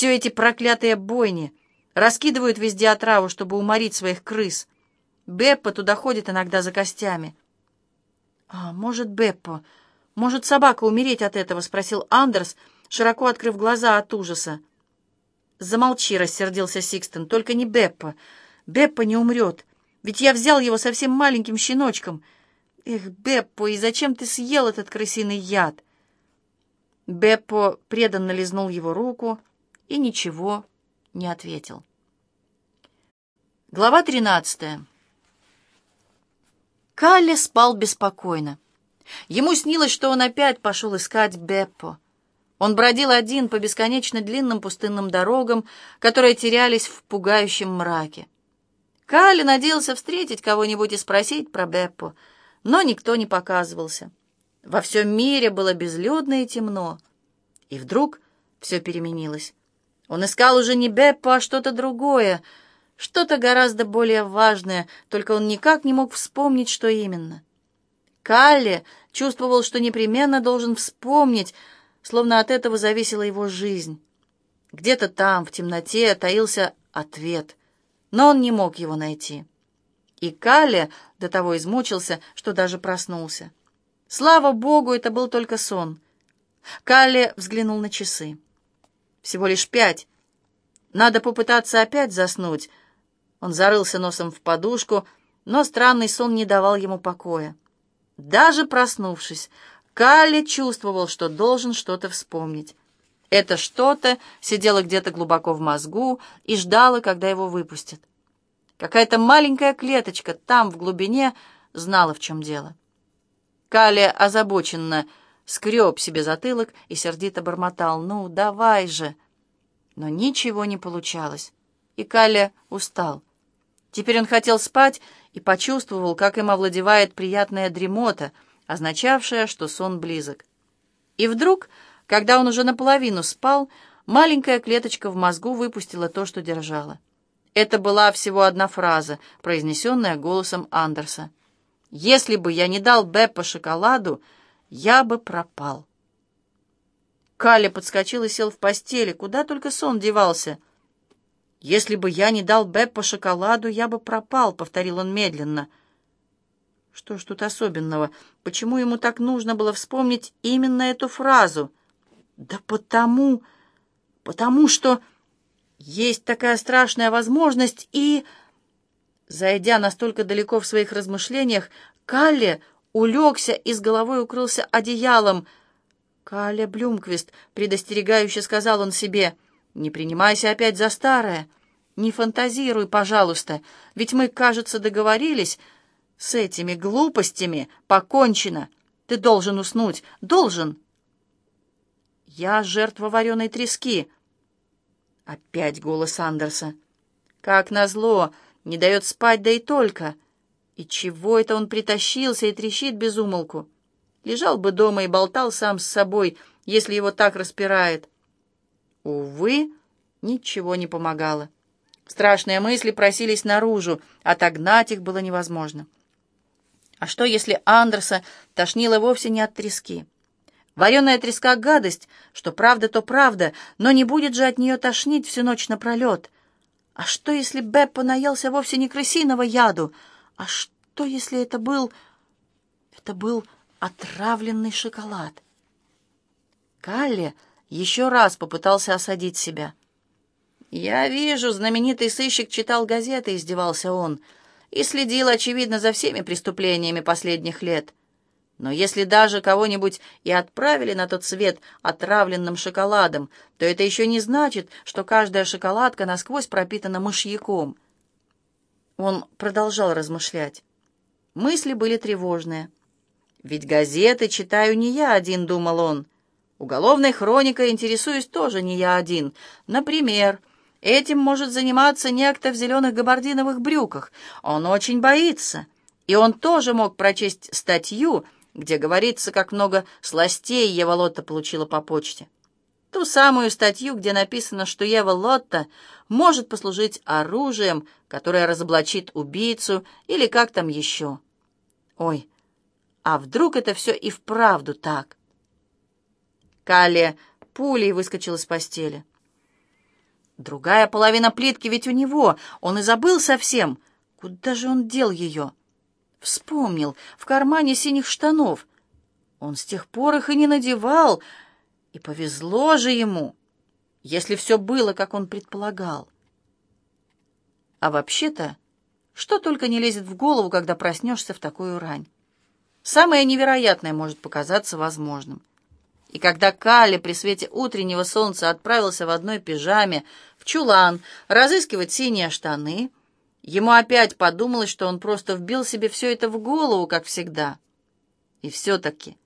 Все эти проклятые бойни раскидывают везде отраву, чтобы уморить своих крыс. Беппо туда ходит иногда за костями. «А может, Беппо, может собака умереть от этого?» — спросил Андерс, широко открыв глаза от ужаса. «Замолчи», — рассердился Сикстон, — «только не Беппо. Беппо не умрет, ведь я взял его совсем маленьким щеночком. Эх, Беппо, и зачем ты съел этот крысиный яд?» Беппо преданно лизнул его руку и ничего не ответил. Глава тринадцатая. Калли спал беспокойно. Ему снилось, что он опять пошел искать Беппо. Он бродил один по бесконечно длинным пустынным дорогам, которые терялись в пугающем мраке. Калли надеялся встретить кого-нибудь и спросить про Беппо, но никто не показывался. Во всем мире было безлюдно и темно. И вдруг все переменилось. Он искал уже не Беппо, а что-то другое, что-то гораздо более важное, только он никак не мог вспомнить, что именно. Калли чувствовал, что непременно должен вспомнить, словно от этого зависела его жизнь. Где-то там, в темноте, таился ответ, но он не мог его найти. И Калли до того измучился, что даже проснулся. Слава Богу, это был только сон. Калли взглянул на часы. Всего лишь пять. Надо попытаться опять заснуть. Он зарылся носом в подушку, но странный сон не давал ему покоя. Даже проснувшись, Калли чувствовал, что должен что-то вспомнить. Это что-то сидело где-то глубоко в мозгу и ждало, когда его выпустят. Какая-то маленькая клеточка там, в глубине, знала, в чем дело. Калли озабоченно скреб себе затылок и сердито бормотал. «Ну, давай же!» Но ничего не получалось, и Калли устал. Теперь он хотел спать и почувствовал, как им овладевает приятная дремота — означавшее, что сон близок. И вдруг, когда он уже наполовину спал, маленькая клеточка в мозгу выпустила то, что держала. Это была всего одна фраза, произнесенная голосом Андерса. «Если бы я не дал Беппо шоколаду, я бы пропал». Калли подскочил и сел в постели, куда только сон девался. «Если бы я не дал Беппо шоколаду, я бы пропал», — повторил он медленно — что ж тут особенного? Почему ему так нужно было вспомнить именно эту фразу? Да потому... потому что есть такая страшная возможность и... Зайдя настолько далеко в своих размышлениях, Калле улегся и с головой укрылся одеялом. «Калле Блюмквист», — предостерегающе сказал он себе, — «не принимайся опять за старое. Не фантазируй, пожалуйста, ведь мы, кажется, договорились, с этими глупостями покончено. Ты должен уснуть. Должен. Я жертва вареной трески. Опять голос Андерса. Как назло, не дает спать, да и только. И чего это он притащился и трещит без умолку? Лежал бы дома и болтал сам с собой, если его так распирает. Увы, ничего не помогало. Страшные мысли просились наружу, отогнать их было невозможно. А что, если Андерса тошнило вовсе не от трески? Вареная треска — гадость, что правда, то правда, но не будет же от нее тошнить всю ночь напролет. А что, если Беппо наелся вовсе не крысиного яду? А что, если это был... это был отравленный шоколад? Калли еще раз попытался осадить себя. «Я вижу, знаменитый сыщик читал газеты», — издевался он, — и следил, очевидно, за всеми преступлениями последних лет. Но если даже кого-нибудь и отправили на тот свет отравленным шоколадом, то это еще не значит, что каждая шоколадка насквозь пропитана мышьяком. Он продолжал размышлять. Мысли были тревожные. «Ведь газеты читаю не я один», — думал он. «Уголовной хроникой интересуюсь тоже не я один. Например, Этим может заниматься некто в зеленых габардиновых брюках. Он очень боится. И он тоже мог прочесть статью, где говорится, как много сластей Ева Лотта получила по почте. Ту самую статью, где написано, что Ева Лотта может послужить оружием, которое разоблачит убийцу или как там еще. Ой, а вдруг это все и вправду так? Калия пулей выскочил из постели. Другая половина плитки ведь у него. Он и забыл совсем. Куда же он дел ее? Вспомнил. В кармане синих штанов. Он с тех пор их и не надевал. И повезло же ему, если все было, как он предполагал. А вообще-то, что только не лезет в голову, когда проснешься в такую рань. Самое невероятное может показаться возможным. И когда Калли при свете утреннего солнца отправился в одной пижаме в чулан разыскивать синие штаны, ему опять подумалось, что он просто вбил себе все это в голову, как всегда. И все-таки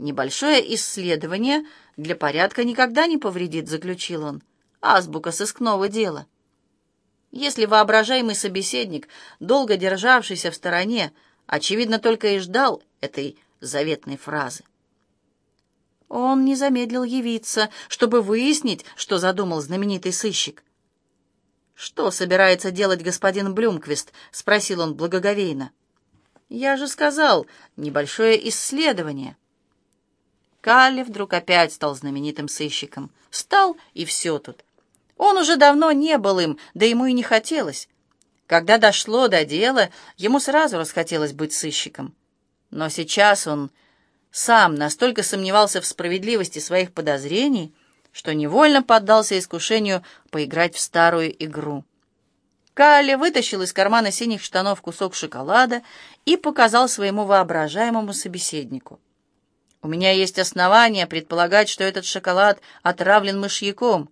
небольшое исследование для порядка никогда не повредит, заключил он. Азбука сыскного дела. Если воображаемый собеседник, долго державшийся в стороне, очевидно, только и ждал этой заветной фразы. Он не замедлил явиться, чтобы выяснить, что задумал знаменитый сыщик. «Что собирается делать господин Блюмквист?» — спросил он благоговейно. «Я же сказал, небольшое исследование». Калли вдруг опять стал знаменитым сыщиком. Стал, и все тут. Он уже давно не был им, да ему и не хотелось. Когда дошло до дела, ему сразу расхотелось быть сыщиком. Но сейчас он сам настолько сомневался в справедливости своих подозрений, что невольно поддался искушению поиграть в старую игру. Калли вытащил из кармана синих штанов кусок шоколада и показал своему воображаемому собеседнику. «У меня есть основания предполагать, что этот шоколад отравлен мышьяком».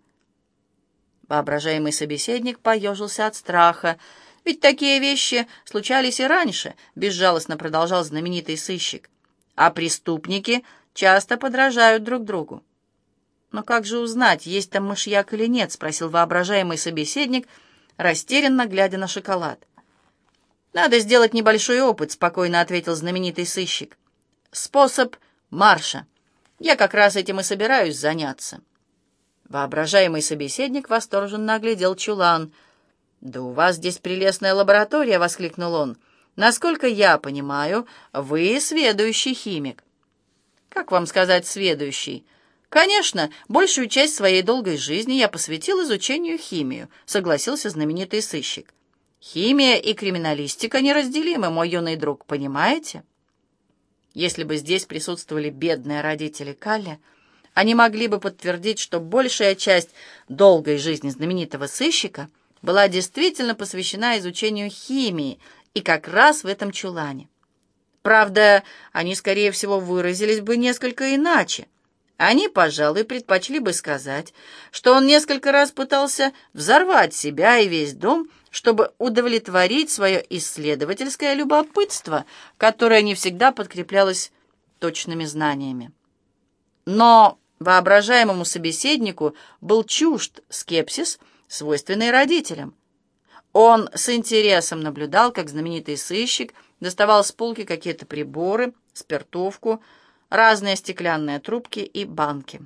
Воображаемый собеседник поежился от страха. «Ведь такие вещи случались и раньше», — безжалостно продолжал знаменитый сыщик а преступники часто подражают друг другу. «Но как же узнать, есть там мышьяк или нет?» — спросил воображаемый собеседник, растерянно глядя на шоколад. «Надо сделать небольшой опыт», — спокойно ответил знаменитый сыщик. «Способ марша. Я как раз этим и собираюсь заняться». Воображаемый собеседник восторженно оглядел чулан. «Да у вас здесь прелестная лаборатория!» — воскликнул он. Насколько я понимаю, вы сведущий химик. Как вам сказать «сведущий»? Конечно, большую часть своей долгой жизни я посвятил изучению химию, согласился знаменитый сыщик. Химия и криминалистика неразделимы, мой юный друг, понимаете? Если бы здесь присутствовали бедные родители Калли, они могли бы подтвердить, что большая часть долгой жизни знаменитого сыщика была действительно посвящена изучению химии – и как раз в этом чулане. Правда, они, скорее всего, выразились бы несколько иначе. Они, пожалуй, предпочли бы сказать, что он несколько раз пытался взорвать себя и весь дом, чтобы удовлетворить свое исследовательское любопытство, которое не всегда подкреплялось точными знаниями. Но воображаемому собеседнику был чужд скепсис, свойственный родителям. Он с интересом наблюдал, как знаменитый сыщик доставал с полки какие-то приборы, спиртовку, разные стеклянные трубки и банки.